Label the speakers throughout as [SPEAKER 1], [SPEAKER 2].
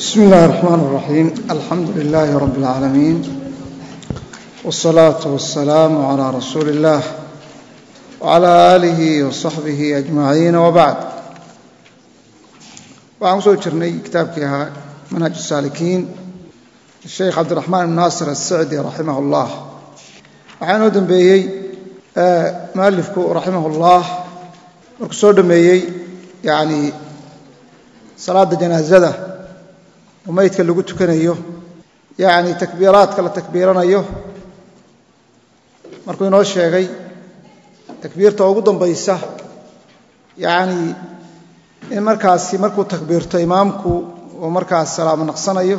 [SPEAKER 1] بسم الله الرحمن الرحيم الحمد لله رب العالمين والصلاة والسلام على رسول الله وعلى آله وصحبه أجمعين وبعد waxaan kusoo jirnay kitaabkii ahaa manhaj الsaalikiin الsheikh cabdiraxmaan ibn naasir الsicdi raximah اllah waxaa inoo dembeeyey mualifku raximah اllah markuu soo dhameeyey yani salaadda janaazada oo meydka lagu tukanayo yacni takbiiraadka la takbiiranayo markuu inoo sheegay takbiirta ugu dambaysa yacni in markaasi markuu takbiirto imaamku uu markaas salaamo naqsanayo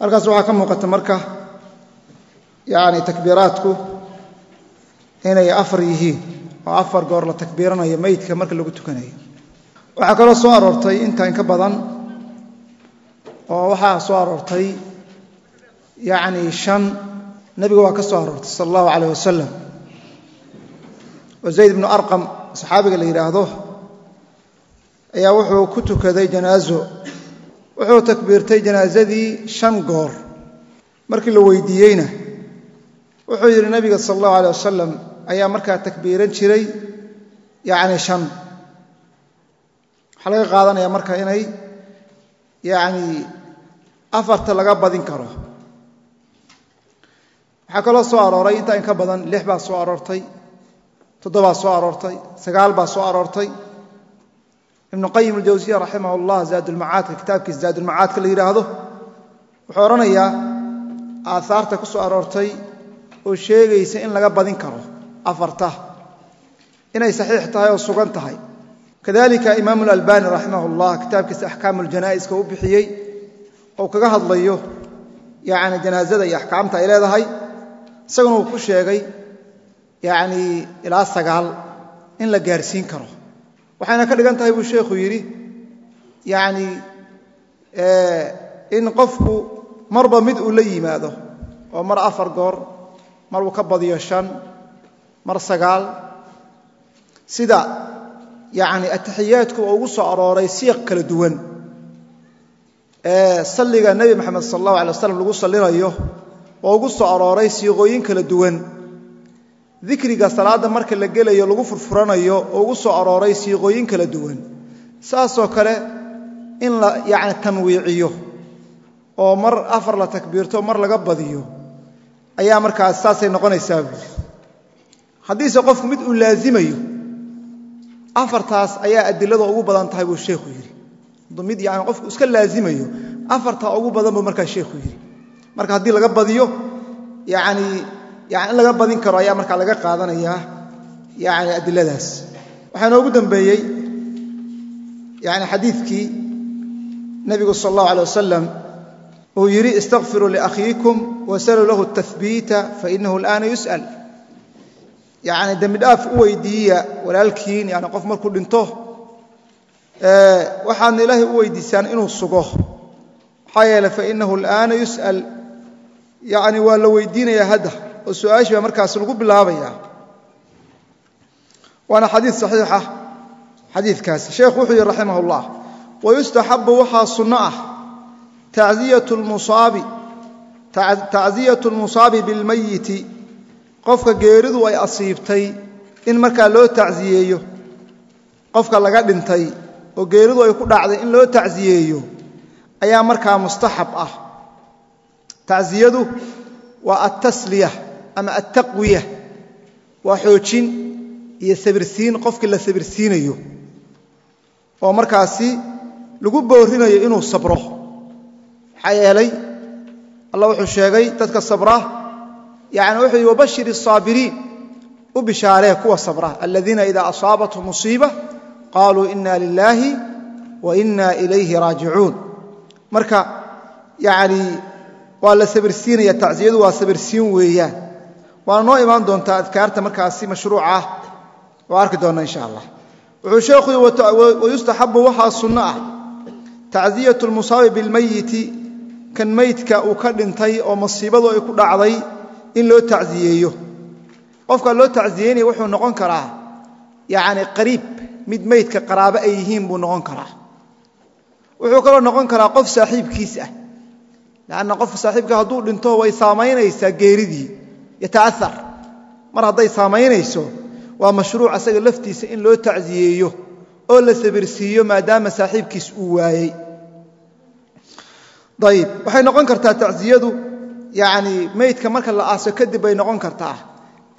[SPEAKER 1] halkaas waxaa ka muuqata marka yacni takbiiraadku inay afar yihiin oo afar goor la takbiiranayo meydka marka lagu tukanayo waxaa kaloo soo aroortay inta in ka badan oo waxaa soo aroortay yacni shan nebiga waa ka soo aroortay sala allahu calayh wasalam oo zayd ibnu arqam saxaabiga la yidhaahdo ayaa wuxuu ku tukaday janaaso wuxuu takbiirtay janaasadii shan goor markii la weydiiyeyna. Wuxuu yidhi nebiga sala allahu alay wasalam ayaa markaa takbiiran jiray yacni shan waxaa laga qaadanaya marka inay yacni afarta laga badin karo. Waxaa kaloo soo arooray intaa in ka badan lix baa soo aroortay toddobaa soo aroortay sagaal baa soo aroortay. Ibnu qayim aljawsiya raximah اllah zaadulmacaadka kitaabkiisa zaadulmacaadka la yidhaahdo wuxuu odhanayaa aahaarta ku soo aroortay oo sheegaysa in laga badin karo afarta. Inay saxiix tahay oo sugan tahay kadalika imaamu alalbani raximah اllah kitaabkiisa axkaamu ljanaa'iska u bixiyey oo kaga hadlayo yani janaazada iyo axkaamta ay leedahay isaguna uu ku sheegay yani ilaa sagaal in la gaarsiin karo. Waxayna ka dhigan tahay buu sheekhu yidhi yani in qofku marba mid uu la yimaado oo mar afar goor mar uu ka badiyo shan mar sagaal sida yani ataxiyaadku oo ugu soo arooray siiq kala duwan ee salliga nebi moxamed sal allahu alay waslam lagu sallinayo oo ugu soo arooray siiqooyin kala duwan. Dikriga salaadda marka la gelayo lagu furfuranayo oo ugu soo arooray siiqooyin kala duwan. Saasoo kale in la yani tanwiiciyo oo mar afar la takbiirto mar laga badiyo ayaa markaas saasay noqonaysaa. Buuri haddiise qofku mid uu laazimayo afartaas ayaa adilada ugu badan tahay buu sheekhu yidhi. Mid yani qofku iska laazimayo afartaa ugu badan buu markaa sheekhu yidhi. Marka haddii laga badiyo yani yani in laga badin karo ayaa markaa laga qaadanayaa yani adiladaas. Waxaa inoogu dambeeyey yani xadiidkii nebigu sal allahu alay wasalam uu yidhi istakfiruu liakhiikum wasaluu lahu tahbiita fainahu alaana yus'al yani dembi dhaaf u weydiiya walaalkiin yani qof markuu dhinto waxaadna ilaahay u weydiisaan inuu sugo. Maxaa yeele fainahu alaana yus'al. Yani waa la weydiinayaa hadda oo su'aashii markaas lagu bilaabaya. Waana xadiid saxiixa xadiidkaasi sheekhu wuxuu yihi raximah wayustaxabu waxaa sunno ah tacziyatu lmusaabi bilmayiti qofka geeridu ay asiibtay in markaa loo tacziyeeyo. Qofka laga dhintay oo geeridu ay ku dhacday in loo tacziyeeyo ayaa markaa mustaxab ah. Tacziyadu waa altasliya ama altaqwiya waa xoojin iyo sabirsiin qofkii la sabirsiinayo. Oo markaasi lagu boorinayo inuu sabro. Maxaa yeelay allah wuxuu sheegay dadka sabra yani wuxuu yidhi wabashir الصaabiriin u bishaaree kuwa sabra aladiina ida asaabathum musiiba qaluu ina lilaahi wa ina ilayhi raajicuun marka yani waa la sabirsiinaya tacsiyadu waa sabirsiin weeyaan waana noo imaan doontaa adkaarta markaasi mashruuca ah oo arki doonna insha allah wuxuu sheekhu wayustaxabu waxaa sunno ah tacziyatu lmusaabi bilmayiti kan meydka uu ka dhintay oo masiibadu ay ku dhacday in loo tacziyeeyo. Qofka loo tacziyeynaya wuxuu noqon karaa yani qariib mid meydka qaraabo ay yihiin buu noqon karaa. Wuxuu kaloo noqon karaa qof saaxiibkiis ah. Lanna qofka saaxiibka hadduu dhinto way saamaynaysaa geeridii yata'aar mar hadday saamaynayso waa mashruuc asaga laftiisa in loo tacsiyeeyo oo la sabirsiiyo maadaama saaxiibkiis uu waayey. Ayib waxay noqon kartaa tacsiyadu yani meydka marka la aaso kadib bay noqon kartaa.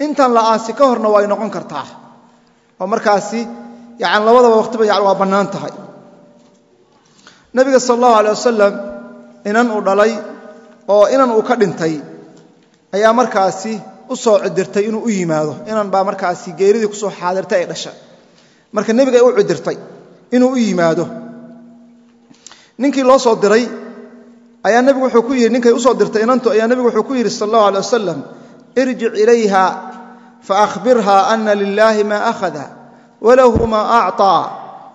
[SPEAKER 1] Intan la aasi ka horna way noqon kartaa. Oo markaasi yani labadaba waqtiba waa bannaan tahay. Nabiga sal allahu alay wasalam inan uu dhalay oo inan uu ka dhintay ayaa markaasi u soo cidirtay inuu u yimaado. Inan baa markaasi geeridii ku soo xaadirtay ay dhashay. Marka nebiga u cidirtay inuu u yimaado. Ninkii loo soo diray ayaa nebigu wuxuu ku yidhi ninkay u soo dirtay inantu ayaa nebigu wuxuu ku yidhi sal allahu alay wasalam irjic ilayha faahbirha ana lilaahi ma akhada walahu ma acطaa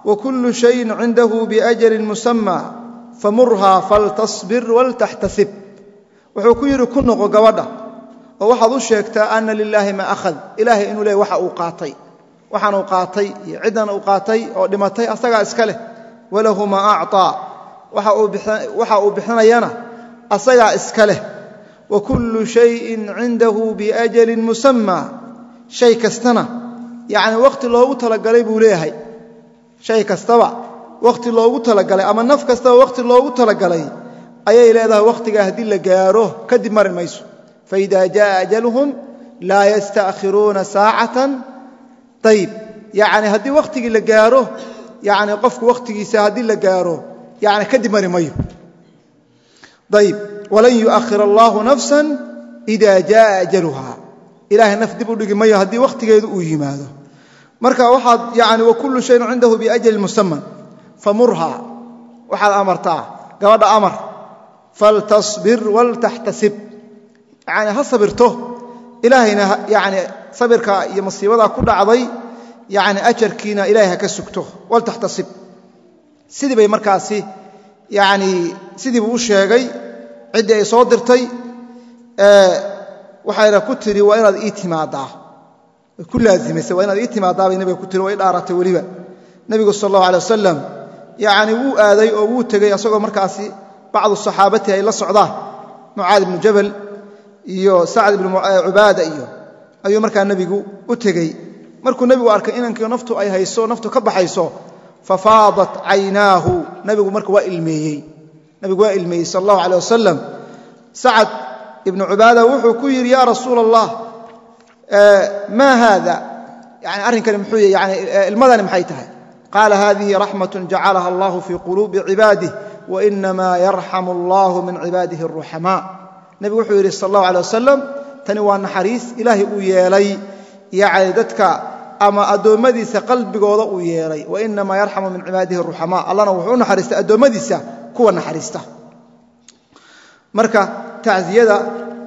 [SPEAKER 1] wkulu shayin cindahu biajalin musamma famurha faltasbir waltaxtasib. Wuxuu ku yidhi ku noqo gabadha oo waxaad u sheegtaa ana lilaahi ma ahad ilaahay inuu leey waxa uu qaatay. Waxaan uu qaatay iyo ciddan uu qaatay oo dhimatay asagaa iska leh. Walahu ma acطaa waxa uu bixinayana asagaa iska leh. Wa kullu shayin cindahu biajalin musamma. Shay kastana yacni wakhti loogu talagalay buu leeyahay. Shay kastaba wakhti loogu talagalay ama naf kastaba wakhti loogu talagalay ayay leedahay wakhtigaa haddii la gaaro kadib mari mayso. Faida jaءa ajaluhum laa yasta'khiruuna saacatan. Ayib yani haddii wakhtigii la gaaro yani qofku wakhtigiisa haddii la gaaro yani kadib mari mayo ayib walan yu'akhir allahu nafsa ida jaءa ajaluha ilahay naf dib u dhigi mayo haddii wakhtigeedu uu yimaado marka waxaad yani wakulu shayin cindahu biajali musaman famurha waxaad amartaa gabadha amar faltasbir waltaxtasib yani ha sabirto ilaahayna yani sabirka iyo masiibadaa ku dhacday yani ajarkiina ilahay ha ka sugto waltaxtasib sidii bay markaasi yani sidii buu u sheegay ciddii ay soo dirtay waxayna ku tidhi waa inaad ii timaadaa. Way ku laazimaysay waa inaad ii timaadaabay nabiga ku tiri way dhaaratay weliba. Nebigu sal allahu alay wasalam yacni wuu aaday oo wuu tegey asagoo markaasi bacdu saxaabati ay la socdaan mucaad ibnu jabal iyo sacd ibnu cubaada iyo ayuu markaa nebigu u tegey markuu nebigu arkay inankii naftu ay hayso naftu ka baxayso fafaadat caynaahu. Nebigu marka waa ilmeeyey. Nebigu waa ilmeeyey sal allahu alay wasalam sacad ibnu cubaada wuxuu ku yidhi yaa rasuula allah maa haada? Yani arrinkani muxuu yani ilmadani maxay tahay? Qaala hadihi raxmat jacalaha allahu fii quluubi cibaadih wainamaa yarxamu allahu min cibaadihi aruxamaa nebigu wuxuu yidhi sal allahu alay wasalam tani waa naxariis ilaahay uu yeelay. Yani dadka ama addoommadiisa qalbigooda uu yeelay wainamaa yarxamu min cibaadihi aruxamaa allana wuxuu u naxariistay addoommadiisa kuwa naxariista. Marka tacziyada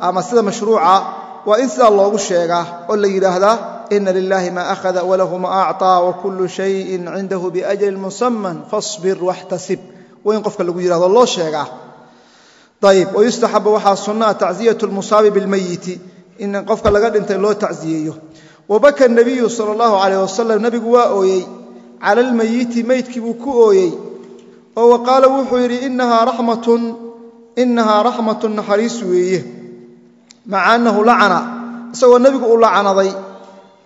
[SPEAKER 1] ama sida mashruuca waa in sidaa loogu sheegaa oo la yidhaahdaa ina lilahi ma akhada walahu ma acطaa wakulu shayin cindahu biajalin musaman fasbir waxtasib. Waa in qofka lagu yihahdo loo sheegaa. Ayib wayustaxabu waxaa sunaa tacziyat lmusaabi bilmayiti in qofka laga dhintay loo tacziyeeyo wabaka nabiyu sal اllahu alayh wasalam nebigu waa ooyey cala almayiti meydkii buu ku ooyey oo wa qaala wuxuu yidhi inahaa raxmatun naxariis weeye maca annahu lacana isagoo nebigu uu lacanaday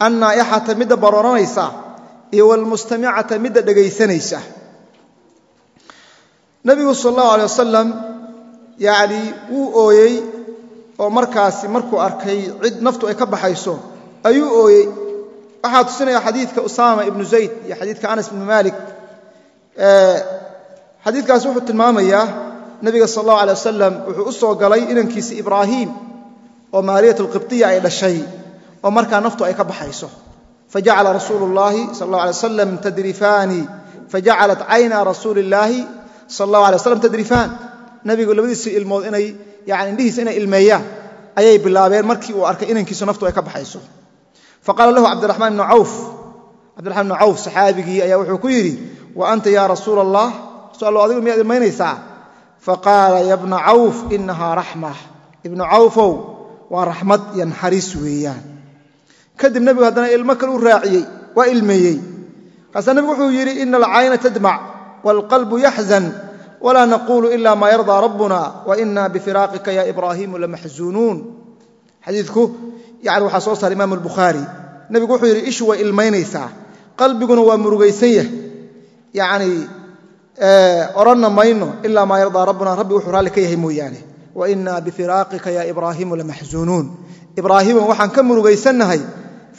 [SPEAKER 1] annaa'ixata midda barooranaysa iyo walmustamicata midda dhegaysanaysa nebigu sal allahu alay wasalam yacnii wuu ooyey oo markaasi markuu arkay cid naftu ay ka baxayso ayuu ooyey waxaa tusinaya xadiidka usaama ibnu zayd iyo xadiidka anas ibnu maalik xadiidkaas wuxuu tilmaamayaa nebiga sal allahu alay wasalam wuxuu u soo galay inankiisi ibraahiim oo maaliyat alqibtiya ay dhashay oo markaa naftu ay ka baxayso fajacala rasuulu اllahi sal اllah alay wasalam tadrifaani fajacalat cayna rasuuli اllaahi sal اllahu alay waslam tadrifaan nebigu labadiisii ilmood inay yani indhihiisa inay ilmeeyaan ayay bilaabeen markii uu arkay inankiisu naftu ay ka baxayso faqaala lahu cabdiraxmaan ibnu cawf cabdiraxmaan ibnu cawf saxaabigii ayaa wuxuu ku yidhi wa anta yaa rasuula allah so allo adigu miyaad ilmaynaysaa faqaala ya bna cawf inahaa raxma ibnu cawfow waa raxmad iyo naxariis weeyaan kadib nebigu haddana ilmo kale u raaciyey waa ilmeeyey markaasaa nebigu wuxuu yidhi ina alcayna tadmac waalqalbu yaxzan walaa naquulu ila maa yardaa rabbuna waina bifiraaqika ya ibraahiimu lamaxzuunuun xadiidku yani waxaa soo saaray imaam albukhaari. Nebigu wuxuu yidhi ishu way ilmaynaysaa. Qalbiguna waa murugaysan yah yani odhanna mayno ilaa maa yardaa rabbuna rabbi wuxuu raalli ka yahay mooyaane. Waina bifiraaqika ya ibraahiimu lamaxzuunuun ibraahiimo waxaan ka murugaysannahay.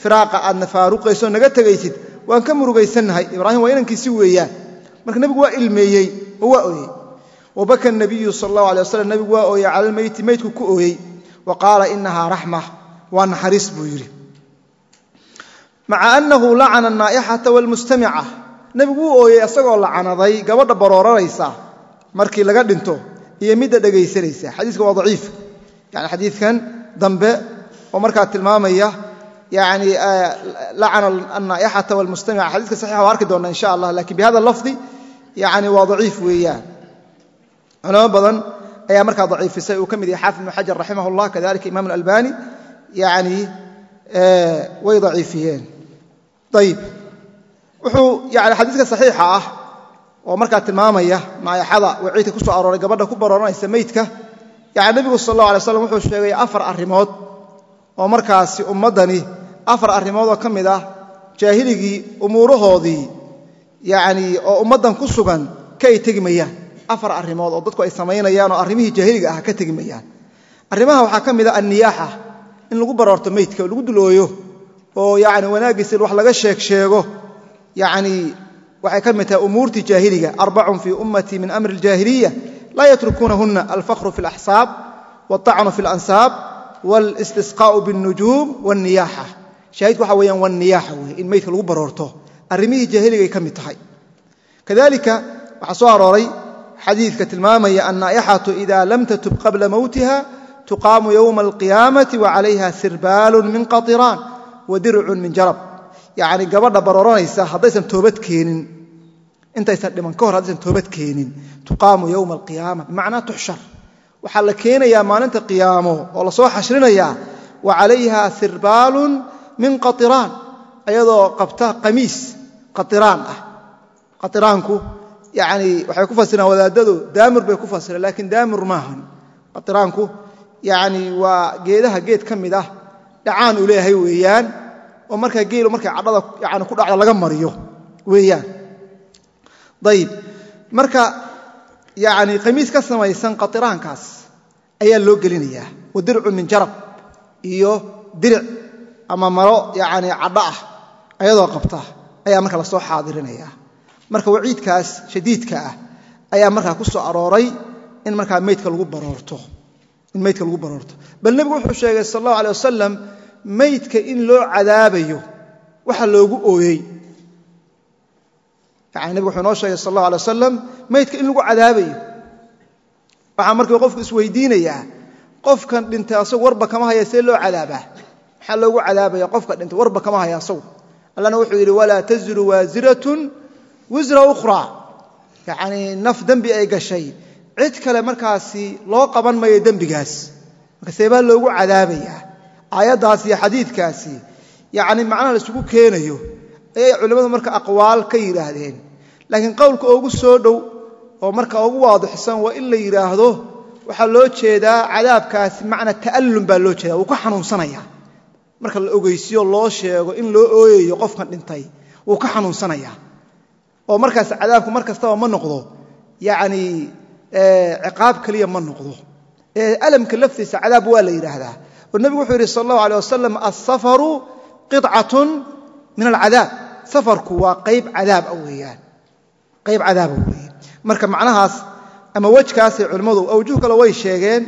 [SPEAKER 1] Firaaqa aadna faaruqayso naga tegaysid waan ka murugaysannahay. Ibraahim waa inankiisi weeyaan. Marka nebigu waa ilmeeyey oo waa ooyey. Wabaka nabiyu sal allahu alay waslm nebigu waa ooyey cala lmeyti meydku ku ooyey waa naxariis buu yidhi. Maca annahu lacana annaa'ixata waalmustamica nebigu wuu ooyey isagoo lacanaday gabadha barooranaysa markii laga dhinto iyo midda dhegaysanaysa xadiiska waa daciif. Yani xadiidkan dambe oo markaa tilmaamaya yani lacana annaa'ixata waalmustamica xadiiska saxixa waa arki doonna insha allah laakiin bihada lafdi yani waa daciif weeyaan. Culamo badan ayaa markaa daciifisay. Uu ka mid yahay xaafid ibnu xajar raximah kadalika imam اlalbani yani way daciifiyeen. Ayib wuxuu yani xadiiska saxiixa ah oo markaa tilmaamaya naayaxada waciidka ku soo arooray gabadha ku barooranaysa meydka yani nebigu sal اllah alay slam wuxuu sheegay afar arrimood oo markaasi ummaddani afar arrimood oo ka mid ah jaahiligii umuurahoodii yani oo ummaddan ku sugan ka ay tegi afar arrimood oo dadku ay samaynayaan oo arrimihii jaahiliga ah ka tegi mayaan waxaa ka mid a anniyaaxa in lagu baroorto meydka oo lagu dulooyo oo yani wanaaggiisi wax laga sheeg sheego yani waxay ka mid tahay umuurtii jaahiliga arbacun fii ummatii min amri اljaahiliya laa yatrukuunahuna alfakru fi اlaxsaab wاlطacnu fi اlansaab wاlistisqaءu bالnujuum wاlniyaaxa shaahidku waxa weyaan wاlniyaaxa wey in meydka lagu baroorto arrimihii jaahiligay ka mid tahay kadalika waxaa soo arooray xadiidka tilmaamaya annaaixatu ida lam tatub qabla mowtiha tuqaamu yowma alqiyaamati wa calayha sirbaalun min qatiraan wa dircun min jarab yacni gabadha barooranaysa haddaysan toobad keenin intaysan dhiman ka hor haddaysan toobad keenin tuqaamu yowma alqiyaama bimacnaa tuxshar waxaa la keenayaa maalinta qiyaamo oo la soo xashrinayaa wa calayha sirbaalun min qatiraan ayadoo qabta qamiis qatiraan ah qatiraanku yani waxay ku fasiraan wadaadadu daamur bay ku fasireen laakiin daamur maahan qatiraanku yani waa geedaha geed ka mid ah dhacaan uu leeyahay weeyaan oo markaa geelu markay cadhada yani ku dhacdo laga mariyo weeyaan. Ayib marka yani qamiis ka samaysan qatiraankaas ayaa loo gelinayaa wa min jarab iyo diric ama maro yani cadho ah ayadoo qabta ayaa marka la soo xaadirinaya marka waciidkaas shadiidka ah ayaa markaa ku soo arooray in markaa meydka lagu baroorto in meydka lagu baroorto. Bal nebigu wuxuu sheegay sal allahu alay wasalam meydka in loo cadaabayo waxa loogu ooyey. Yani nebigu wuxuu noo sheegay sal allahu alay wasalam meydka in lagu cadaabayo. Waxaa markii qofku isweydiinayaa qofkan dhintay asagu warba kama haya see loo cadaabaa. Maxaa loogu cadaabaya qofka dhintay warba kama haya asagu. Allana wuxuu yidhi walaa taziru waasiratun wisra ukhraa. Yacnii naf dembi ay gashay cid kale markaasi loo qaban mayo dembigaas. Marka seebaa loogu cadaabayaa aayaddaas iyo xadiidkaasi yacni macnaha la keenayo ayay culimmadu marka aqwaal ka yidhaahdeen. Laakiin qowlka ugu soo dhow oo marka ugu waadixsan waa in la yidhaahdo waxaa loo jeedaa cadaabkaasi macna ta'allum baa loo jeeda wuu ka xanuunsanaya. Marka la ogeysiyo loo sheego in loo ooyayo qofkan dhintay wuu ka xanuunsanayaa oo markaas cadaabku mar kastaba ma noqdo yacni ciqaab keliya ma noqdo. Ee alamka laftiisa cadaab waa la yidhaahdaa. Oo nebigu wuxuu yidhi sal allahu alay wasalam alsafaru qicatun min alcadaab. Safarku waa qayb cadaab a weeyaan. Qayb cadaaba weeye marka macnahaas ama wejkaasay culimmadu awjuh kale way sheegeen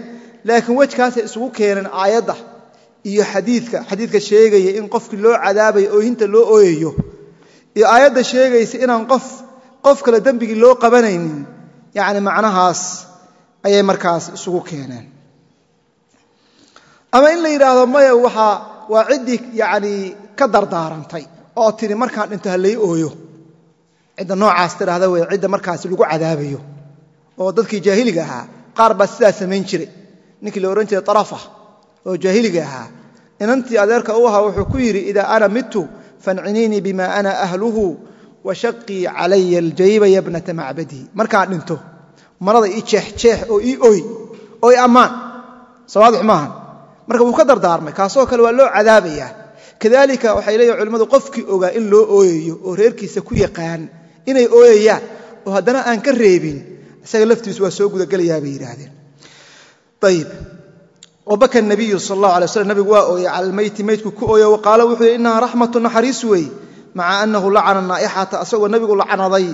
[SPEAKER 1] laakiin wejkaasay isugu keeneen aayadda iyo xadiidka xadiidka sheegaya in qofkii loo cadaabayo oohinta loo ooyayo iyo aayadda sheegaysa inaan qof qof kale dembigii loo qabanaynin yacni macnahaas ayay markaas isugu keeneen. Ama in la yidhaahdo maya waxaa waa ciddii yacnii ka dardaarantay oo tidhi markaan dhinto ha lay ooyo. Cidda noocaas tidhaahda wey cidda markaasi lagu cadaabayo. Oo dadkii jaahiliga ahaa qaar baa sidaa samayn jiray. Ninkii la odhan jiray arafa oo jaahiliga ahaa inantii adeerka u ahaa wuxuu ku yidhi idaa ana midtu fanciniinii bima ana ahluhu washaqii calaya aljayba yabnata macbadii markaan dhinto marada ii jeexjeex oo ii oy i ammaan. Sawaadix maahan marka wuu ka dardaarmay kaasoo kale waa loo cadaabayaa. Kadalika waxay leeyihiin culimmadu qofkii ogaa in loo ooyayo oo reerkiisa ku yaqaan inay ooyayaan oo haddana aan ka reebin isaga laftiisu waa soo gudagelayaa bay yidhaahdeen. Ayib wabaka nabiyu sal allahu alay slam nabigu waa ooyey cala almeyti ku ooyo. Wa qaala wuxuu yidhi innaha raxmatu naxariis weey maca annahu lacana naa'ixata asagoo nabigu lacnaday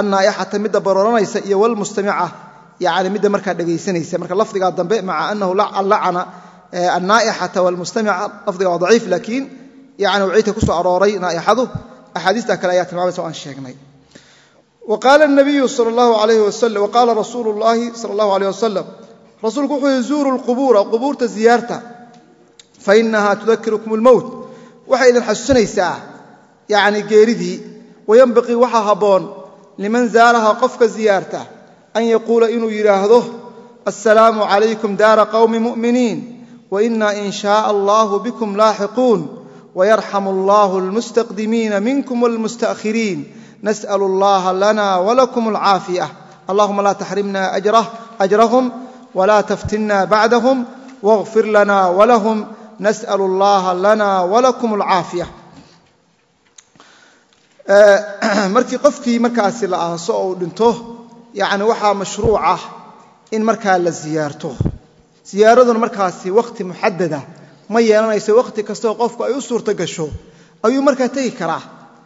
[SPEAKER 1] annaa'ixata midda barooranaysa iyo walmustamica yani midda markaa dhegaysanaysa marka lafdigaa dambe maca annahu lacana annaa'ixata walmustamica lafdiga waa daciif laakiin yani waciidka ku arooray naa'ixadu axaadiista kale ayaa tilmaamaysa o aan sheegnay. Wa qaala nabiyu sal allahu alayh wasalam wa qaala rasuulu llaahi sala allahu alayh wasalam rasuulku wuxuu yihi zuuru lqubuura qubuurta ziyaarta fa inahaa tudakirukum almowt waxay idin yacni geeridii wayanbaqii waxaa habboon liman zaaraha qofka ziyaarta an yaquula inuu yidhaahdo assalaamu calaykum daara qowmi mu'miniin wainaa in shaaa allahu bikum laaxiquun wayarxamu allahu almustaqdimiina minkum walmusta'khiriin nas'al allaha lana walakum alcaafiya allahuma laa taxrimna ajrahum wla tftinna bacdahum wاغfir lana wlahm nasأl اllaha lana wlakum اlcaafiya markii qofkii markaasi la aaso oo uu dhinto yani waxaa mashruuc ah in markaa la ziyaarto. Ziyaaraduna markaasi wakhti muxadada ma yeelanayso wakhti kastoo qofku ay u suurto gasho ayuu markaa tegi karaa.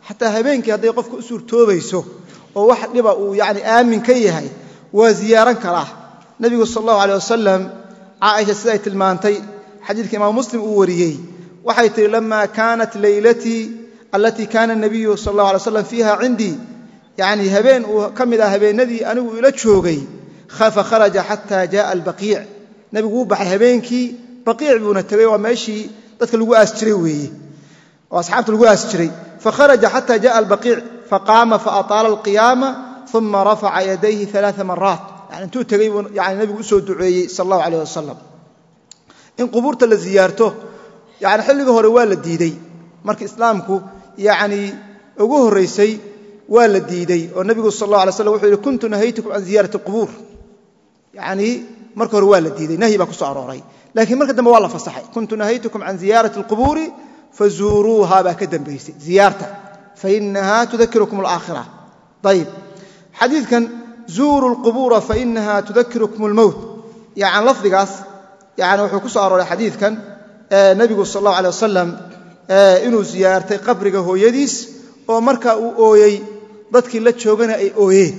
[SPEAKER 1] Xataa habeenkii hadday qofka u suurtoobayso oo wax dhiba uu yani aamin ka yahay waa ziyaaran karaa. Nebigu sal allahu aleh wasalam caaisha siday tilmaantay xadiidka imaam muslim uu wariyey waxay tihi lama kaanat laylatii alatii kaana nabiyu sal allah alay slam fiiha cindii yani habeen uu ka mid ah habeenadii anigu ila joogay fa kharaja xataa jaaa albaqiic. Nebigu u baxay habeenkii baqiic buuna tegey waa meeshii dadka lagu aas jiray weeye oo asxaabta lagu aas jiray. Fakharaja xataa jaءa albaqiic faqaama faaaala alqiyaama uma rafaca yadayhi aa maraat yani intuu tegey buu yani nebigu u soo duceeyey sal allahu alayh wasalam in qubuurta la ziyaarto yani xilliga hore waa la diiday. Marka islaamku yanii ugu horeysay waa la diidey oo nabigu sal la ala slam wuxuu yihi kuntu nahaytukum can ziyaarati qubuur yani marka hore waa la diiday nahyi baa ku soo arooray. Laakiin marka dambe waa la fasaxay. Kuntu nahaytukum can ziyaarati alqubuuri fazuuruuhaa baa ka dambaysay ziyaarta. Fainaha tudakirukum alaakhira ayib xadiidkan zuuru lqubuura fainaha tudakirukum almowt yani lafdigaas yani wuxuu ku soo arooray xadiidkan nebigu sal allahu aleh wasalam inuu ziyaartay qabriga hooyadiis oo markaa uu ooyey dadkii la joogana ay ooyeen.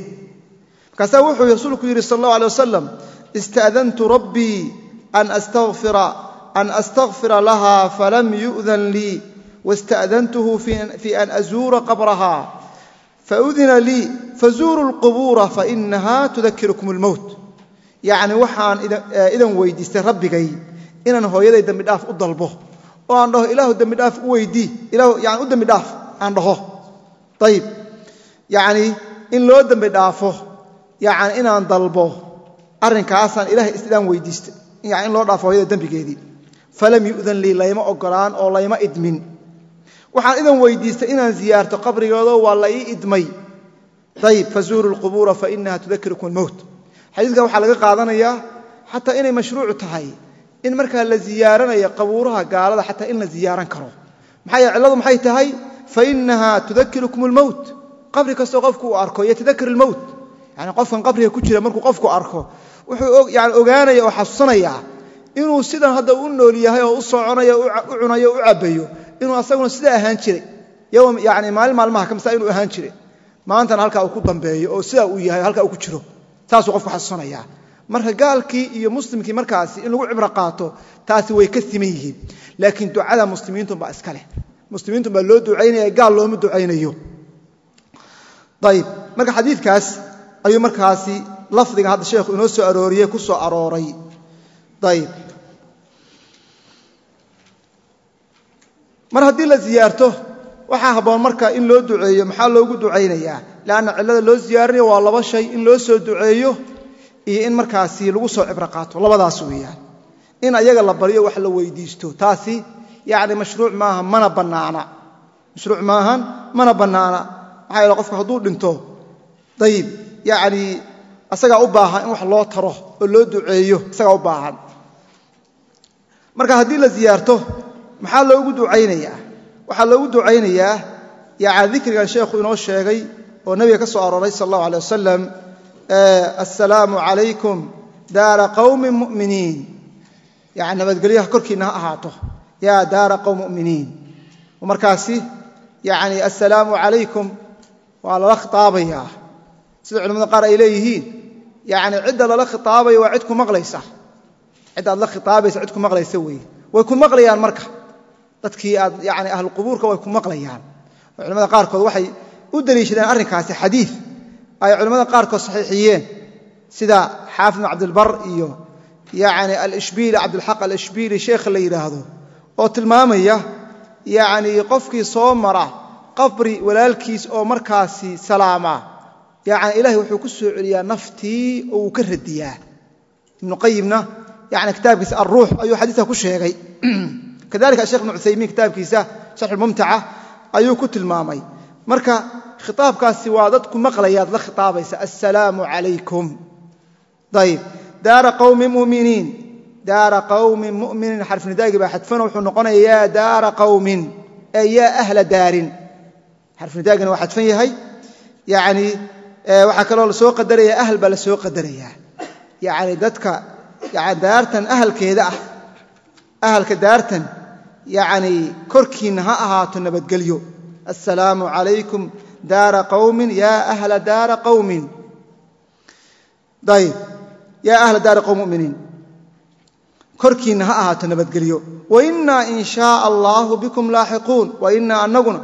[SPEAKER 1] Markaasaa wuxuu rasuulku yidhi sal allahu alay wasalam ista'dantu rabbii an astakfira laha falam yu'dan lii wasta'dantuhu fii an azuura qabraha. Faudina lii fazuuruu اlqubuura fainaha tudakirukum اlmowt yacni waxaan idan weydiistay rabbigay inaan hooyaday dembi dhaaf u dalbo oo aan dhaho ilaahu dembi dhaaf u weydii. Ilahu yani u dembi dhaaf aan dhaho. Ayib yacni in loo dembi dhaafo yani inaan dalbo arrinkaasaan ilahay istidaan weydiistay yani in loo dhaafo hooyada dembigeedii falam yu'dan lii layma ogolaan oo layma idmin. Waxaan idan weydiistay inaan ziyaarto qabrigeedo waa la ii idmay. Ayib fazuuru lqubuura fainaha tudakirukum almowt xadiidkan waxaa laga qaadanayaa xataa inay mashruuc tahay in markaa la ziyaaranayo qabuuraha gaalada xataa in la ziyaaran karo. Maxaa cilladu maxay tahay? Fainaha tudakirukum almowt qabri kastoo qofku uu arko yatadakar almowt yani qofkan qabriga ku jira markuu qofku arko wuxuu yani ogaanaya oo xasuusanayaa inuu sidan hadda u nool yahay oo u soconayo u cunayo u cabbayo inuu asaguna sidaa ahaan jiray. Yani maalin maalmaha kamisa inuu ahaan jiray. Maantana halkaa uu ku dambeeyo oo sidaa uu yahay halkaa uu ku jiro. Saasuu qofku xasuusanaya marka gaalkii iyo muslimkii markaasi in lagu cibro qaato taasi way ka siman yihiin. Laakiin ducada muslimiintunbaa iska leh. Muslimiintun baa loo ducaynaya gaal looma ducaynayo. Ayib marka xadiidkaas ayuu markaasi lafdiga hadda sheekhu inoo soo arooriyey ku soo arooray. Ayib mar haddii la ziyaarto waxaa habboon marka in loo duceeyo maxaa loogu ducaynayaa? Leanna cillada loo ziyaarinayo waa laba shay. In loo soo duceeyo iyo in markaasi lagu soo cibro qaato. Labadaas weeyaan. In ayaga la baryo wax la weydiisto. Taasi yani mashruuc maaha mana bannaana. Mashruuc maahan mana bannaana. Maxaa yeele qofku hadduu dhinto dayib yacni asagaa u baahan in wax loo taro oo loo duceeyo isagaa u baahan. Marka haddii la ziyaarto maxaa loogu ducaynayaa? Waxaa loogu ducaynayaa yani dikrigan sheekhu inoo sheegay oo nebiga ka soo arooray sal allahu alay wasalam assalaamu calaykum daara qawmin mu'miniin. Yani nabadgelyaha korkiinna ha ahaato. Yaa daara qowm mu'miniin. Markaasi yani assalaamu calaykum waa lala khitaabayaa. Sida culamada qaar ay leeyihiin yani cidda lala khitaabayo waa cid ku maqlaysa. Aad la khitaabaysa cid ku maqlaysa weeye. Way ku maqlayaan marka. Dadkii aad yani ahluqubuurka way ku maqlayaan. Culamada qaarkood waxay u deliishadeen arrinkaasi xadiid ay culamada qaarkood saxiixiyeen sida xaafid ibn cabdilbar iyo yani alishbiili cabdilxaq alishbiili sheekha la yidhaahdo oo tilmaamaya yani qofkii soo mara qabri walaalkiis oo markaasi salaama. Yani ilahay wuxuu ku soo celiyaa naftii oo uu ka radiyaa. Ibnu qayimna yani kitaabkiisa alruux ayuu xadiiska ku sheegay. Kadalika ashekh ibnu cuthaymiin kitaabkiisa sharxulmumtaca ayuu ku tilmaamay. Marka khitaabkaasi waa dadku maqlayaad la khitaabaysa. Assalaamu calaykum. Ayb daara qawmin muminiin. Daara qawmin muminiin. Xarfnidaagi baa xadfano wuxuu noqonaya daara qawmin. Ee ahla daarin. Xarfnidaagina waa xadfan yahay. Yani waxaa kaloo la soo qadaraya ahl baa la soo qadarayaa yani dadka daartan ahalkeeda ah. Ahalka daartan yani korkiinna ha ahaato nabadgelyo. Assalaamu calaykum daara qawmin yaa ahla daara qawmin ayb yaa ahla daari qowm muminiin korkiinna ha ahaato nabadgelyo wainaa in shaaa allaahu bikum laaxiquun wainaa annaguna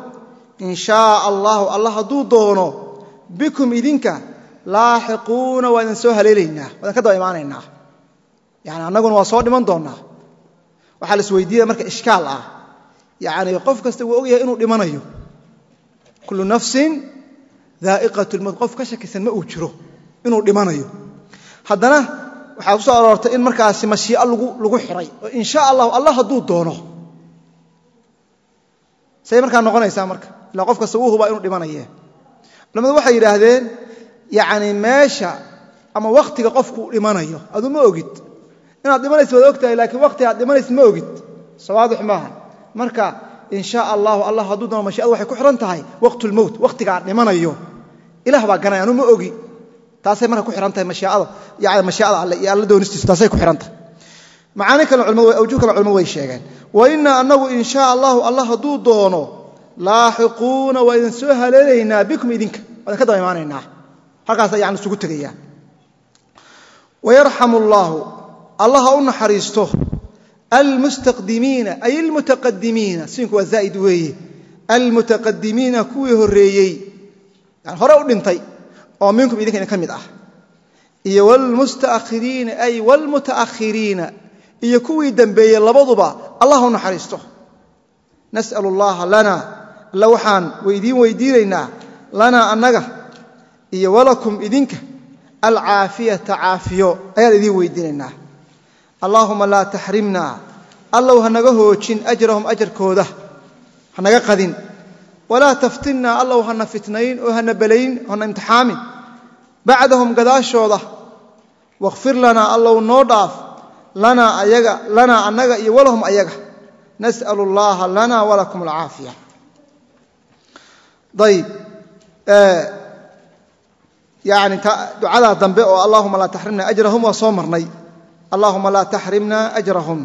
[SPEAKER 1] in shaaa allaahu allah hadduu doono bikum idinka laaxiquuna waa idin soo haleelaynaa waa idin ka daba imaanaynaa yani annaguna waa soo dhiman doonnaa waxaa la isweydiinaya marka ishkaal ah yani qof kasta wuu ogyahay inuu dhimanayo kullu nafsin daa'iqat lmowt qof ka shakisan ma uu jiro inuu dhimanayo. Haddana waxaa ku soo aroortay in markaasi mashii'a lagu xiray oo in sha allahu allah hadduu doono. Say markaa noqonaysaa marka ilaa qof kasta wuu hubaa inuu dhimanaye. Culamadu waxay yidhaahdeen yani meesha ama wakhtiga qofku dhimanayo aduu ma ogid. Inaad dhimanaysa waad ogtahay laakiin wakhtiga aad dhimanaysa ma ogid. Sawaadix maaha. Marka in sha allahu allah hadduu doono mashii'adu waxay ku xihan tahay waqtulmowt wakhtiga aan dhimanayo. Ilah baa garanaya anuu ma ogi. Taasay marka ku xihan tahay mashii'ada alle iyo alla doonistiisu taasay ku xihan tahay. Macaani kale awjuh kale culamadu way sheegeen. Wa inaa annagu in shaa allahu allah hadduu doono laaxiquuna waa idin soo haleelaynaa bikum idinka. Waa idin ka daba imaanaynaa halkaasa yani isugu tegayaa wayarxamu allaahu allah ha u almustaqdimiina ay almutaqadimiina siinku waa zaa'id weeye. Almutaqadimiina kuwii horreeyey. Yani hore u dhintay oo minkum idinka idin ka mid ah. Iyo wlmustaakhiriina ay wlmutaakhiriina iyo kuwii dembeeyey labaduba allah u naxariisto. Nas'al allaha lana alla waxaan weydiin weydiinaynaa. Lanaa annaga iyo walakum idinka. Alcaafiyata caafiyo ayaan idiin weydiinaynaa allaahuma laa taxrimna allow hanaga hoojin ajrahum ajarkooda hanaga qadin. Walaa taftinnaa allow hana fitnayn oo hana belayn hana imtixaamin. Bacdahum gadaashooda. Wakhfir lanaa allow noo dhaaf. Lanaa ayaga lanaa annaga iyo walahum ayaga. Nas'al allaha lana walakum alcaafiya ayb yani ducadaa dambe oo allahuma laa taxrimna ajrahum waa soo marnay allahuma laa taxrimna ajrahum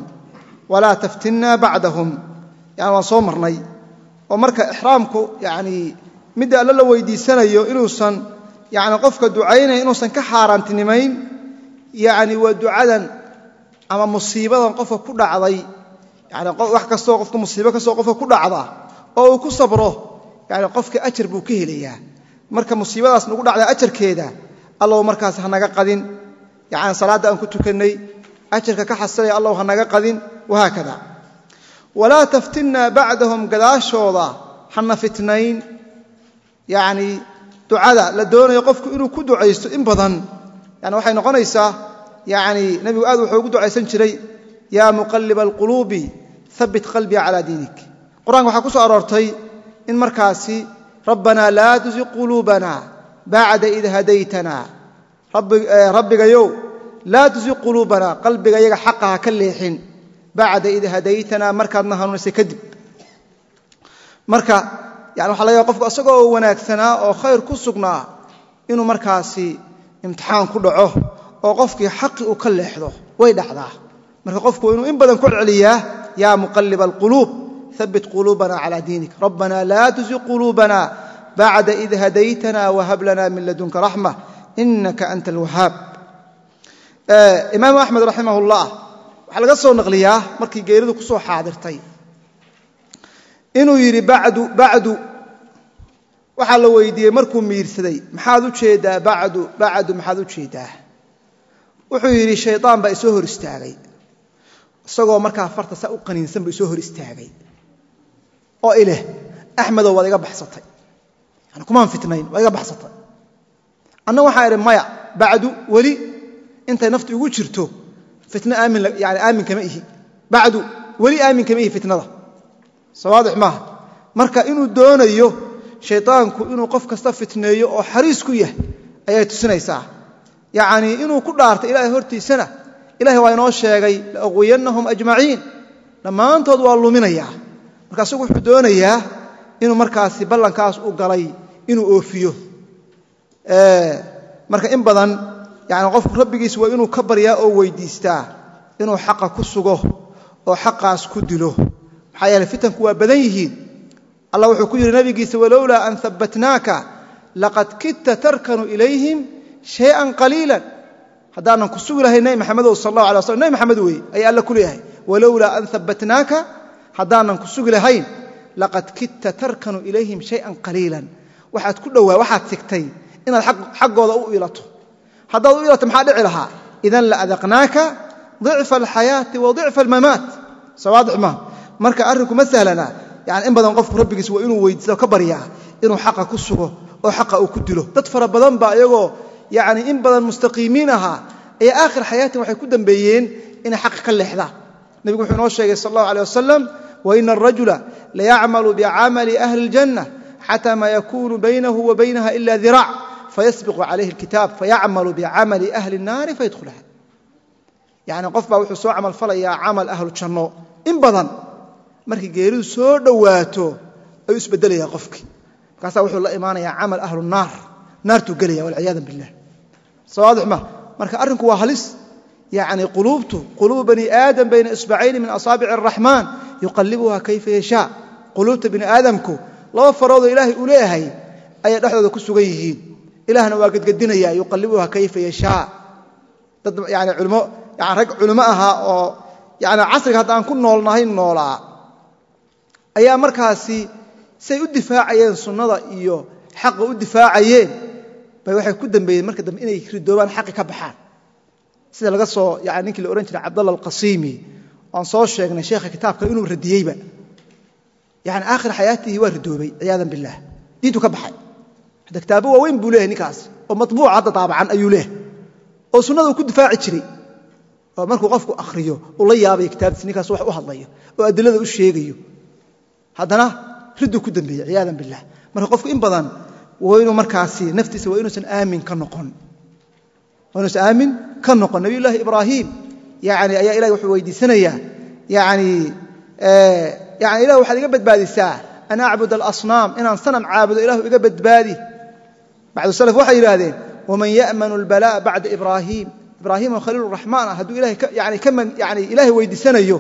[SPEAKER 1] walaa taftinna bacdahum yani waan soo marnay. Oo marka ixraamku yani midda alla la weydiisanayo inuusan yani qofka ducaynaya inuusan ka xaaraantinimayn yani waa ducadan ama musiibadan qofka ku dhacday. Yani wax kastoo qofka musiibo kastoo qofka ku dhacda oo uu ku sabro yani qofka ajar buu ka helayaa. Marka musiibadaas nagu dhacda ajarkeeda allow markaas hanaga qadin. Aan ku tukannay ajarka ka xasilaya allow hanaga qadin wahaakada walaa taftinnaa bacdahum gadaashooda hana fitnayn. Yani ducada la doonayo qofku inuu ku ducaysto in badan. Yani waxay noqonaysaa yani nebigu aad wuxuu ugu ducaysan jiray yaa muqaliba alquluubi habit qalbii calaa diinik. Qur'aanka waxaa ku soo aroortay in markaasi rabbanaa laa tusiq quluubana bacda id hadaytana. Rabbigayow laa tusi quluubana qalbigayaga xaqa ha ka leexin. Bacda id hadaytanaa markaadna hanuunisay kadib. Marka yani waxa laga yaaba qofku isagoo wanaagsanaa oo khayr ku sugnaa inuu markaasi imtixaan ku dhaco oo qofkii xaqi uu ka leexdo way dhacdaa. Marka qofku inuu in badan ku celceliyaa yaa muqalib alquluub habit quluubana calaa diinik. Rabbana laa tusi quluubana bacda id hadaytana wahab lana min ladunka raxma inaka anta alwahaab imaam axmed raximah waxaa laga soo naqliyaa markii geeridu ku soo xaadirtay. Inuu yidhi bacdu bacdu. Waxaa la weydiiyey markuu miirsaday maxaad u jeedaa? Bacdu bacdu maxaad u jeedaa? Wuxuu yidhi shaydaan baa isoo hor istaagay. Isagoo markaa farta saa u qaniinsan buu isoo hor istaagay. Oo ileh axmedow waad iga baxsatay. Yani kumaan fitnayn waad iga baxsatay. Anna waxaan idhi maya bacdu weli intay naftu igu jirto fitno aamin kama ihi. Bacdu weli aamin kama ihi fitnada. Soo waadix maaha. Marka inuu doonayo shaydaanku inuu qof kasta fitneeyo oo xariis ku yahay ayay tusinaysaa. Yacnii inuu ku dhaartay ilaahay hortiisana ilahay waa inoo sheegay laaqwiyannahum ajmaciin. Dhammaantood waa luminayaa marka asagu wuxuu doonayaa inuu markaasi ballankaas u galay inuu oofiyo. Marka in badan yani qofku rabbigiis waa inuu ka baryaa oo weydiistaa inuu xaqa ku sugo oo xaqaas ku dilo. Maxaa yeele fitanku waa badan yihiin. Allah wuxuu ku yidhi nabigiisa walowlaa an habbatnaaka laqad kidta tarkanu ilayhim shayan qaliilan. Haddaanan ku sugi lahayn maxamedow sal allah alay slam nebi maxamed weeye ayaa alla ku leeyahay. Walowlaa an habbatnaaka haddaanan ku sugi lahayn laqad kidta tarkanu ilayhim shayan qaliilan. Waxaad ku dhowaa waxaad sigtay inaad xaggooda u ilato haddaad u ilato maxaa dhici lahaa? Idan la adaqnaaka dicfa alxayaati wa dicfa almamaat. Soo waadix maa marka arrinku ma sahlana yani in badan qofku rabbigiis waa inuu weydiisto ka baryaa inuu xaqa ku sugo oo xaqa uu ku dilo. Dad fara badan ba iyagoo yani in badan mustaqiimiin ahaa ayaa aakhir xayaatin waxay ku dambeeyeen inay xaqa ka leexdaan nebigu wuxuu inoo sheegay sal allahu aleh wasalam waina arajula layacmalu bicamali ahli اljanna xata ma yakunu baynahu wa baynaha ila diraac fayasbiqu calayhi اlkitaab fayacmalu bicamali ahli الnaari fayadkhulaha yani qof baa wuxuu soo camal falayaa camal ahlu janno in badan markii geeridu soo dhowaato ayuu isbedelaya qofkii markaasaa wuxuu la imaanayaa camal ahlu naar naartuu gelaya walciyaada bilah soo waadix ma marka arrinku waa halis yani quluubtu quluubu bani aadam bayna isbacayni min asaabici araxmaan yuqallibuha kayfa yashaa quluubta bini aadamku laba faroodoo ilaahay uu leeyahay ayay dhexdooda ku sugan yihiin ilaahna waa gedgedinaya yuqallibuha kayfa yashaa dad yani culimo yani rag culimo ahaa oo yani casriga haddaan ku noolnahay noolaa. Ayaa markaasi say u difaacayeen sunnada iyo xaqa u difaacayeen bay waxay ku dambeeyeen marka dambe inay ridoobaan xaqi ka baxaan. Sida laga soo yani ninkii la odhan jiray cabdalla alqasiimi oan soo sheegnay sheekha kitaabka inuu radiyeyba yani aakhir xayaatihi waa ridoobay ciyaadan bilah diintu ka baxay hadda kitaabo waaweyn buu leeyahay ninkaas. oo matbuuca hadda daabacan ayuu leeyahay. oo sunnada ku difaaci jiray. oo markuu qofku akhriyo uu la yaabayo kitaabtiis ninkaas wax u hadlayo oo adilada u sheegayo. haddana ridduu ku dambeeyey ciyaadan bilah marka qofku in badan waa inuu markaasi naftiisa waa inuusan aamin ka noqon. inuusan aamin ka noqon. Nabiy ibraahim yani ayaa ilahi wuxuu weydiisanayaa. yani yani ilah waxaad iga badbaadisaa an acbud alasnaam inaan sanam caabudo ilahu iga badbaadi bacdu salaf waxay yidhaahdeen waman ya'manu albala'a bacda ibraahim. Oo khaliil raxmaan ah hadduu ilaahay weydiisanayo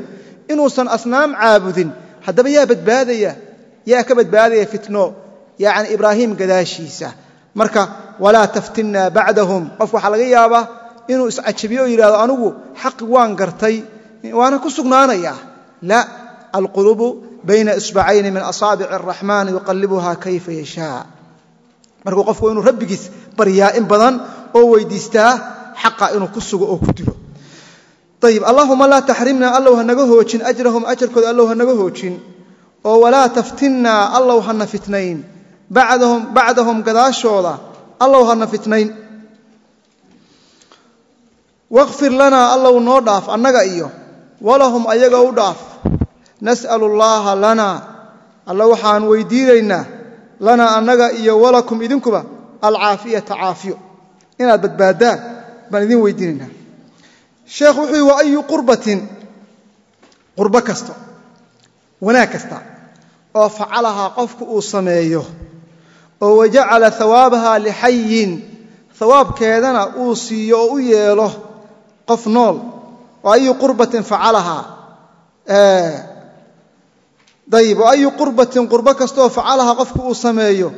[SPEAKER 1] inuusan asnaam caabudin haddaba yaa badbaadaya yaa ka badbaadaya fitno yani ibraahim gadaashiisa. Marka walaa taftinna bacdahum. Qof waxaa laga yaabaa inuu iscajabiyo oo yidhahdo anigu xaqi waan gartay waana ku sugnaanaya la alqulubu bayna isbacayni min asaabici araxmaan yuqallibuha kayfa yashaa markuu qofku inuu rabbigiis baryaa in badan oo weydiistaa xaqa inuu ku sugo oo ku dilo. Ayib allahuma laa taxrimna allow hanaga hoojin ajrahum ajarkooda allow hanaga hoojin oo walaa taftinnaa allow hana fitnayn bacdahum gadaashooda allow hana fitnayn waqfir lanaa allow noo dhaaf annaga iyo walahum ayaga u dhaaf nas'alu llaaha lanaa alla waxaan weydiinaynaa lanaa annaga iyo walakum idinkuba alcaafiyata caafiyo. Inaad badbaaddaan baan idin weydiinaynaa sheekhu wuxuu yihi wa ayu qurbatin? Qurbo kasta wanaag kasta oo facalahaa qofku uu sameeyo oo wajacala hawaabaha lixayin hawaabkeedana uu siiyo oo u yeelo qof nool. Wa ayu qurbatin facalahaa ayib wa ayu qurbatin qurbo kastaoo facalahaa qofku uu sameeyo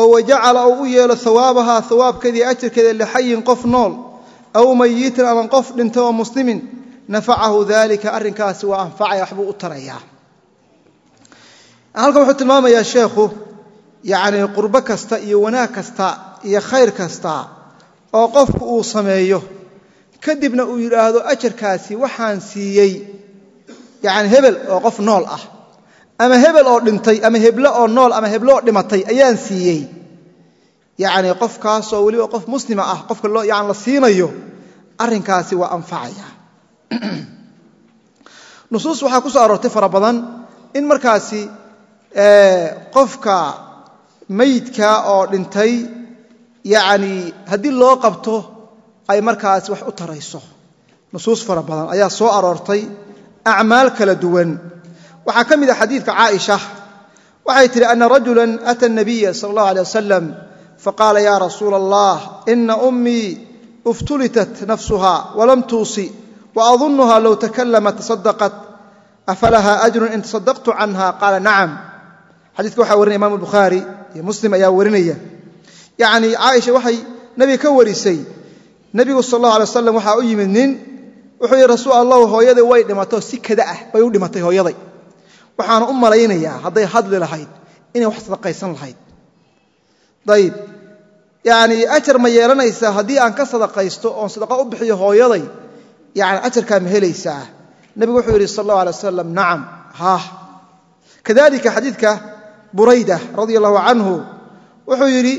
[SPEAKER 1] oo wajacala uu u yeelo hawaabahaa hawaabkeedii ajirkeeda lixayin qof nool aw mayitin ama qof dhinta oo muslimin nafacahu dalika arrinkaasi waa anfacaya waxbuu u tarayaa. Halkan wuxuu tilmaamayaa sheekhu yacnii qurbo kasta iyo wanaag kasta iyo khayr kasta oo qofku uu sameeyo kadibna uu yidhaahdo ajarkaasi waxaan siiyey yacni oo qof nool ah ama hebel oo dhintay ama heblo oo nool ama heblo oo dhimatay ayaan siiyey. Yacnii qofkaasoo weliba qof muslima ah qofka yani la siinayo arrinkaasi waa anfacaya. Nusuus waxaa ku soo aroortay fara badan in markaasi qofka mayidka oo dhintay yacnii haddii loo qabto ay markaasi wax u tarayso. Nusuus fara badan ayaa soo aroortay acmaal kala duwan waxaa ka mid a xadiidka caaisha. Waxay tidhi ana rajula ata nabiya sal allah alيh wasalam faqaala ya rasuula allah ina ummii uftulitat nafsuha walam tuusi waadunuha low takalama tasadaqat afalaha ajrun in tasadaqtu canha qaala nacam. Xadiidka waxaa warinaya imam bukhaari iyo muslim ayaa warinaya. Yacnii caaisha waxay nebiga ka warisay. Nebigu sal allah alay wasalam waxaa u yimid nin. Wuxuu yidhi rasuul allahu hooyaday way dhimatoo si kada ah bay u dhimatay hooyaday waxaana u malaynayaa hadday hadli lahayd inay wax sadaqaysan lahayd. Ayib yacnii ajar ma yeelanaysaa haddii aan ka sadaqaysto oon sadaqo u bixiyo hooyaday yani ajarkaa ma helaysaa? Nebigu wuxuu yidhi sal allahu alay wasalam nacam haah kadalika xadiidka burayda radia allahu canhu wuxuu yidhi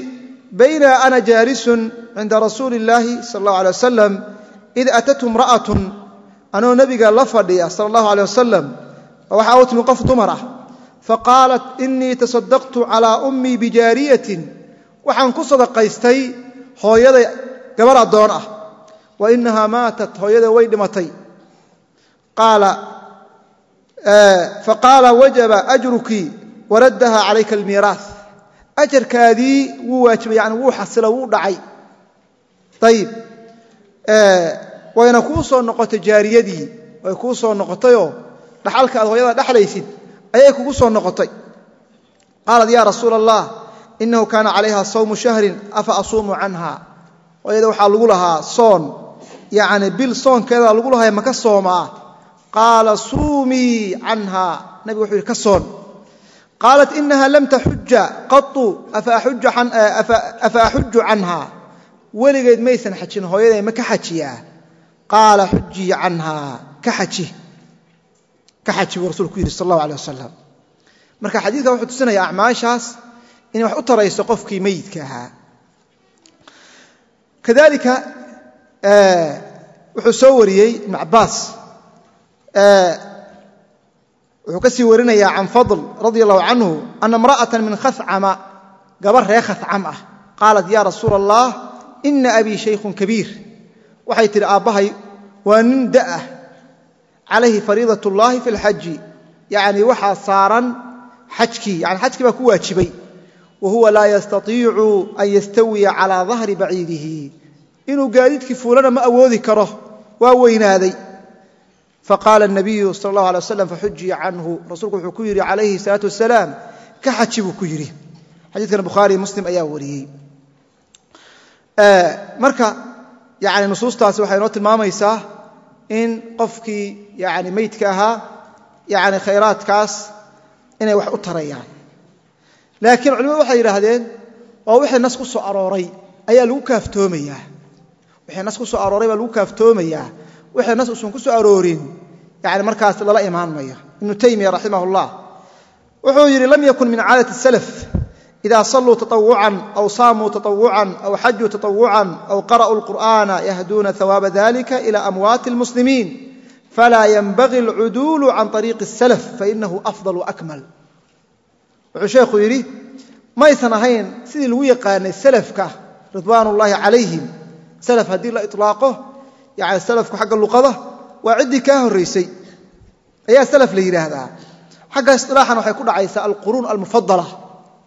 [SPEAKER 1] bayna ana jaalisun cinda rasuuli illaahi sala allahu alay wasalam id atatu imra'atun anoo nebiga la fadhiya sala allahu alay wasalam waxaa u timi qof dumar ah. Faqaalat inii tasadaqtu calaa ummii bijaariyatin. Waxaan ku sadaqaystay hooyaday gabar addoon ah. Wa inahaa maatat hooyada way dhimatay. Faqaala wajaba ajruki waraddaha calayka almiiraah ajarkaadii wuu waajibay yani wuu xasilo wuu dhacay. Ayib wayna kuu soo noqotay jaariyadii way kuu soo noqotayoo dhaxalka aad hooyada dhexlaysid ayay kugu soo noqotay. Qaalat ya rasuula allah inahu kaana calayha sawmu shahrin afa asuumu canha? Hooyada waxaa lagu lahaa soon. Yacni bil soonkeeda lagu lahay maka soomaa? Qaala suumii canha. Nabigu wuxuu yidhi ka soon. Qaalat inaha lam taxuja qatu afa axuju canha? Weligeed maysan xajin hooyaday ma ka xajiyaa? Qaala xujii canha ka xaji ka xaji buu rasulku yidhi sal allahu alay wasalam marka xadiidkan wuxuu tusinaya acmaashaas inay wax u tarayso qofkii meyidka ahaa. Kadalika wuxuu soo wariyey ibn cabaas wuxuu ka sii warinayaa can fadl radia allahu canhu ana imra'ata min khacama gabar reer khacam ah qaalat ya rasuula allah ina abii shaykhun kabiir. Waxay tidhi aabbahay waa nin da'ah calayhi fariidat اllahi fi اlxaji yacni waxaa saaran xajkii yani xajkii baa ku waajibay wa huwa laa yastaiicu an yastawiya calaa dahri baciidihi inuu gaadiidkii fuulana ma awoodi karo waa weynaaday faqaala الnabiyu sal اllahu alay waslam faxujiya canhu rasuulku wuxuu ku yidhi calayhi الsalaatu wasalaam ka xaji buu ku yidhi xadiidkana bukhaariy muslim ayaa wariyey marka yani nusuustaasi waxay inoo tilmaamaysaa in qofkii yani meydka ahaa yani khayraadkaas inay wax u tarayaan. Laakiin culimadu waxay yidhaahdeen waa wixii nas ku soo arooray ayaa lagu kaaftoomayaa wixii nas ku soo arooray baa lagu kaaftoomayaa wixii nas usan ku soo aroorin yani markaas lala imaan maya. Ibnu taymiya raximah ullah wuxuu yidhi lam yakun min caadat salaf ida saluu taawucan aw saamuu taawucan aw xajuu taawucan aw qara'uu lqur'aana yahduuna hawaaba dalika ila amwaati lmuslimiin falaa ynbagi alcuduulu can ariiqi اsalaf fainahu afdal akmal wuxuu sheekhu yidhi maysan ahayn sidii lagu yaqaanay salafka ridwaan ullaahi calayhim salaf haddii la ilaaqo yani salafku xagga luqada waa ciddii kaa horraysay ayaa salaf la yidhaahdaa xagga isilaaxan waxay ku dhacaysaa alquruun almufadala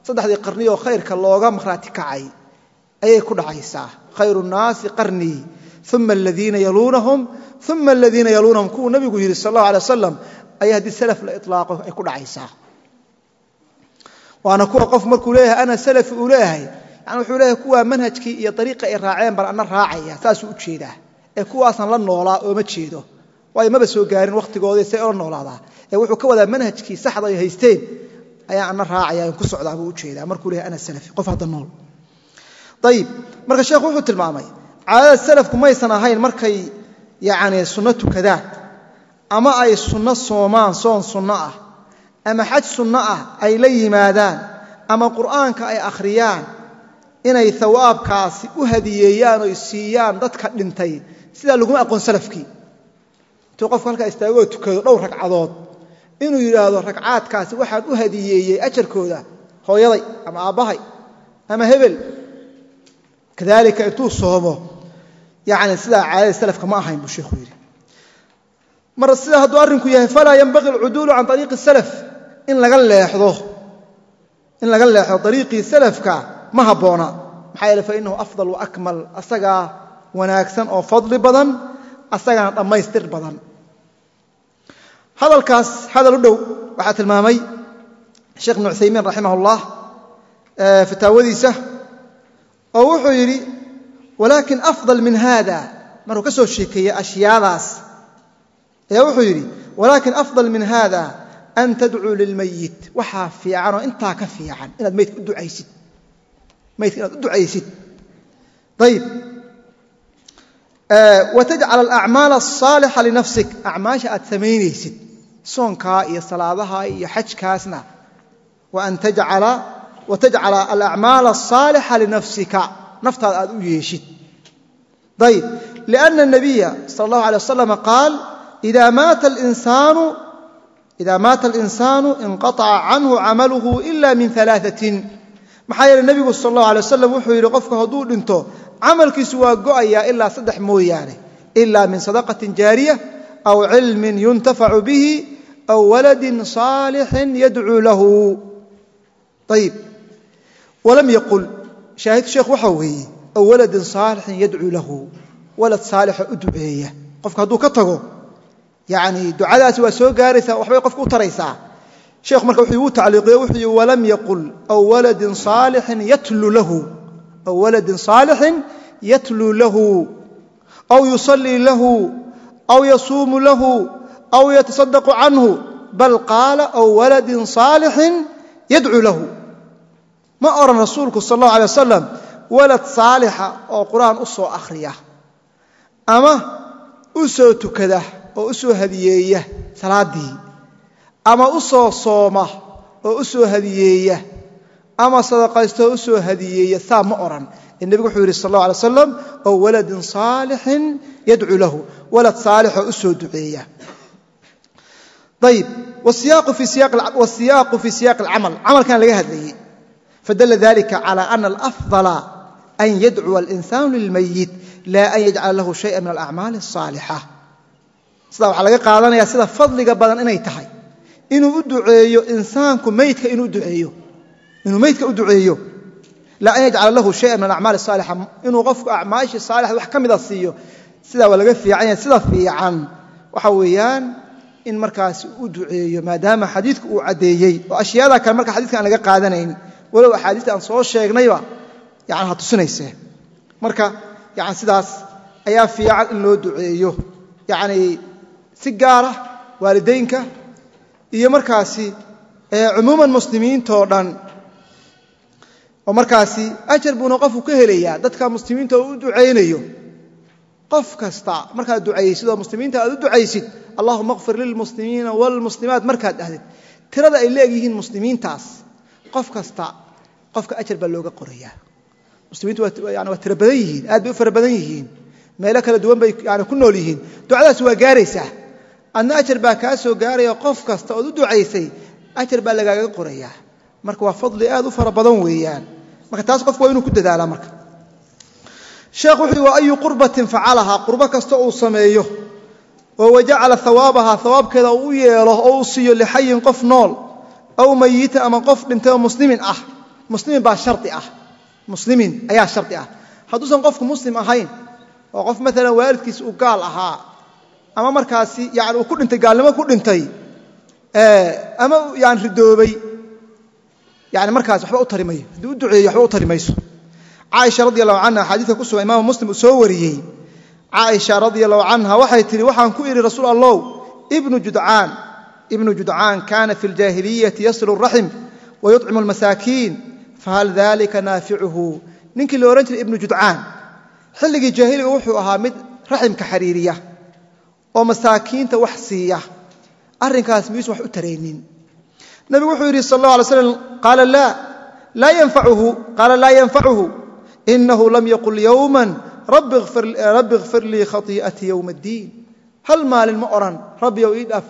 [SPEAKER 1] saddexdii qarniyoo khayrka looga maraati kacay ayay ku dhacaysaa khayru nnaasi qarnii uma aladiina yaluunahum uma aladiina yaluunahum. Kuwuu nabigu yidhi sal allahu alay wasalam ayaa haddii salaf la ilaaqo ay ku dhacaysaa waana kuwa qof markuu leeyahay ana salafi uu leeyahay. Yani wuxuu leeyahay kuwaa manhajkii iyo ariiqa ay raaceen baan ana raacaya. Saasuu u jeedaa. Ee kuwaasaan la noolaa ooma jeedo. Waayo maba soo gaarin wakhtigoodii say ola noolaadaa. Ee wuxuu ka wadaa manhajkii saxda ay haysteen ayaa ana raacaya ku socdaa buu u jeedaa markuu leeyahay ana salafi qof hadda nool. Ayib marka sheekhu wuxuu tilmaamay caadada salafku maysan ahayn markay yani sunno tukadaan ama ay sunno soomaan soon sunno ah ama xaj sunno ah ay la yimaadaan ama qur'aanka ay akhriyaan inay hawaabkaasi u hadiyeeyaan oo siiyaan dadka dhintay sidaa laguma aqoon salafkii. Intuu qofku halkaa istaagoo tukado dhowr ragcadood inuu yidhaahdo ragcaadkaasi waxaan u hadiyeeyey ajarkooda hooyaday ama aabbahay ama hebel. Kadalika intuu soomo yani sidaa caadada salafka ma ahayn buu sheikhu yidhi. Mar sidaa hadduu arrinku yahay falaa yanbaqi alcuduulu can ariiqi salaf in laga leexdo in laga leexdo ariiqii salafka ma habboona. Maxaa yeele fainahu afdal wa akmal asagaa wanaagsan oo fadli badan asagana dhammaystir badan hadalkaas hadal u dhow waxaa tilmaamay sheekh ibnu cuthaymiin raximah ullah fataawadiisa oo wuxuu yidhi walaakin afdal min hada markuu ka soo sheekeeyey ashyaadaas ayaa wuxuu yidhi walaakin afdal min hada an tadcuu lilmayit waxaa fiicanoo intaa ka fiican inaad maydka u ducaysid. Maydka inaad u ducaysid. Ayib watajcal alacmaal asaalixa linafsik acmaasha soonkaa iyo salaadaha iyo xajkaasna watajcala alacmaal asaalixa linafsika naftaada aad u yeeshid ayib liأna الnabiya sal اllahu alay wasalam qaal ida maata اlinsaanu inqaطca canhu camaluhu ila min alaaثatin maxaa yeele nebigu sal اllahu alay wasalam wuxuu yidhi qofku hadduu dhinto camalkiisu waa go'ayaa ilaa saddex mooyaane ila min sadaqatin jaariya aw cilmin yuntafacu bihi aw waladin saalixin yadcuu lahu. Ayib walam yaqul shaahid sheekh waxaa weeye aw waladin saalixin yadcuu lahu. Walad saalixa u duceeya. Qofka hadduu ka tago yani ducadaasi waa soo gaaraysaa waxbay qofka u taraysaa. Sheekhu marka wuxuu igu tacliiqiyo wuxuu yihi walam yaqul aw waladin saalixin yatlu lahu. Aw waladin saalixin yatluu lahu. Aw yusallii lahu. Aw yasuumu lahu aw yatasadaqu canhu bal qaala aw waladin saalixin yadcuu lahu ma odhan rasuulku sal allahu alay wasalam walad saalixa oo qur'aan u soo akhriya ama u soo tukada oo u soo hadiyeeya salaaddii ama u soo sooma oo u soo hadiyeeya ama sadaqaystoo u soo hadiyeeya saa ma odhan ee nebigu wuxuu yidhi sal allah alay slam oo waladin saalixin yadcuu lahu walad saalixoo u soo duceeya ayib wasiyaaqu fii siyaaqi alcamal camalkan laga hadlayey fadalla dalika cala ana alafdala an yadcuwa alinsaanu lilmayit laa an yajcala lahu shaya min alacmaali asaalixa sidaa waxaa laga qaadanaya sida fadliga badan inay tahay. Inuu u duceeyo insaanku meydka inuu meydka u duceeyo. Laa an yajcala lahu shaya min alacmaali saalixa inuu qofku acmaashii saalixda wax ka mida siiyo. Sidaa waa laga fiican yahay sida fiican. Waxa weeyaan in markaasi u duceeyo maadaama xadiidku uu caddeeyey. Oo ashyaada kale marka xadidka aan laga qaadanayn walow axaadiista aan soo sheegnayba yani ha tusinaysee marka yani sidaas ayaa fiican in loo duceeyo. Yacni si gaara waalidaynka iyo markaasi cumuuman muslimiintoo dhan oo markaasi ajar buuna qofku ka helayaa. Dadka muslimiinta oo u ducaynayo qof kasta markaad ducaysid oo muslimiinta aad u ducaysid allahuma kfir lilmuslimiina wاlmuslimaat markaad dhahdid tirada ay leegyihiin muslimiintaas qof kasta qofka ajar baa looga qorayaa. Muslimiintu waa tiro badan yihiin aad bay u fara badan yihiin meelo kala duwan bay yani ku nool yihiin. Ducadaas waa gaaraysaa. Adna ajar baa kaa soo gaaraya qof kasta ood u ducaysay ajar baa lagaaga qorayaa. Marka waa fadli aad u fara badan weeyaan. Marka taas qofku waa inuu ku dadaalaa marka sheekh wuxuu wa ayu qurbatin facalahaa qurbo kasta uu sameeyo oo wajacala hawaabahaa hawaabkeeda uu u yeelo oo uu siiyo lixayin qof nool aw mayitin ama qof dhintay oo muslimin ah. Muslimin baa shari ah. Muslimin ayaa shardi ah. Hadduusan qofku muslim ahayn oo qof maalan waalidkiis uu gaal ahaa ama markaasi yani uu ku dhintay gaalnimo ku dhintay ama yani ridoobay yani markaas waxba u tari mayo u duceeyo waxba u tari caaisha radi allahu canha xadiidka ku sugan imaamu muslim uu soo wariyey. Caaisha radia canha waxay tidhi waxaan ku idhi rasuul allow ibnu judcaan ibnu judcaan kaana fi ljaahiliyati yasilu raxim wa yucimu almasaakiin fahal dalika naaficuhu? Ninkii la odhan jiray ibnu judcaan xilligii jaahiliga wuxuu ahaa mid raximka xariiriya oo masaakiinta wax siiya. Arrinkaas miyuusan wax u taraynin nebigu wuxuu yidhi sal allah alay slam qaala laa yanfacuhu inahu lam yaqul yowma rabbi اkfir lii khaii'atii ywma اddiin hal maalin ma odhan rabbiyow ii dhaaf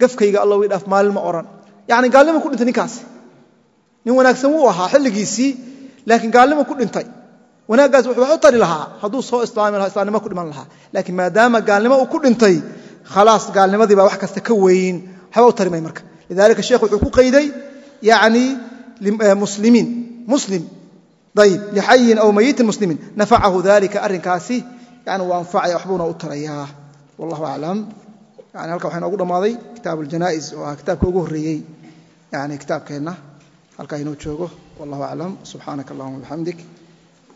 [SPEAKER 1] gafkayga allow ii dhaaf maalin ma odhan yani gaalnima ku dhintay ninkaasi nin wanaagsan wuu ahaa xilligiisii laakiin gaalnima ku dhintay wanaaggaas wuxuu wax u tari lahaa hadduu soo islaami laha islaamnimo ku dhiman lahaa laakiin maadaama gaalnimo uu ku dhintay khalaas gaalnimadii baa wax kasta ka weyn waxba u tarimay marka lidalika sheekh wuxuu ku qayday yani muslimiin muslim ayb lixayin aw mayitin muslimin. Nafacahu dalika arrinkaasi yani waa anfacaya waxbuuna u tarayaa. Wallahu aclam yani halka waxaa inoogu dhammaaday kitaab aljanaa'iz oo ah kitaabka ugu horreeyey yani kitaabkeenna halkaa inoo joogo. Wallahu aclam subxaanaka allahuma bixamdik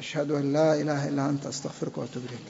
[SPEAKER 1] ashhadu an laa ilaha illa anta astaqfiruka waatuub ilayk